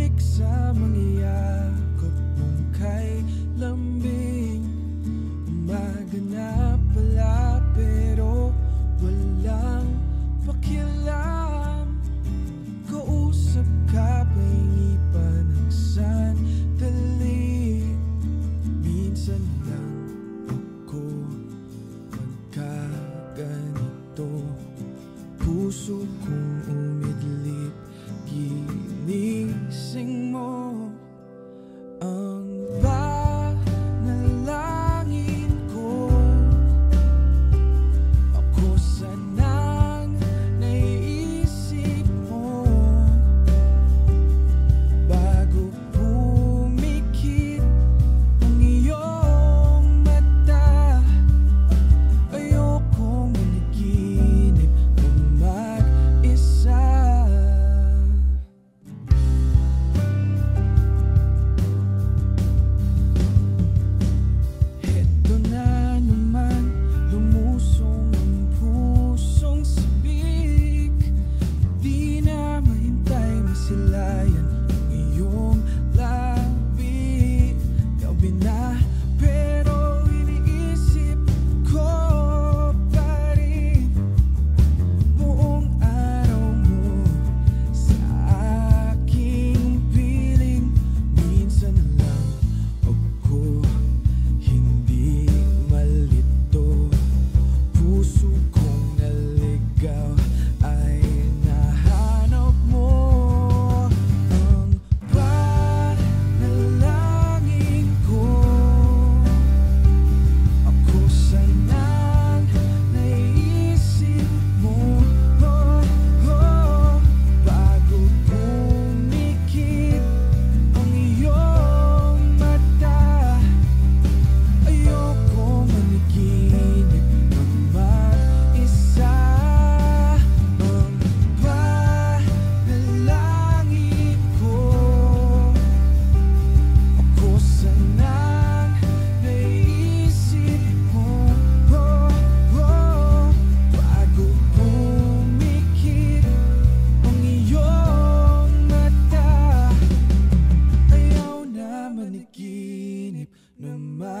Sabik sa mangyayakap kay lambing. Umaga my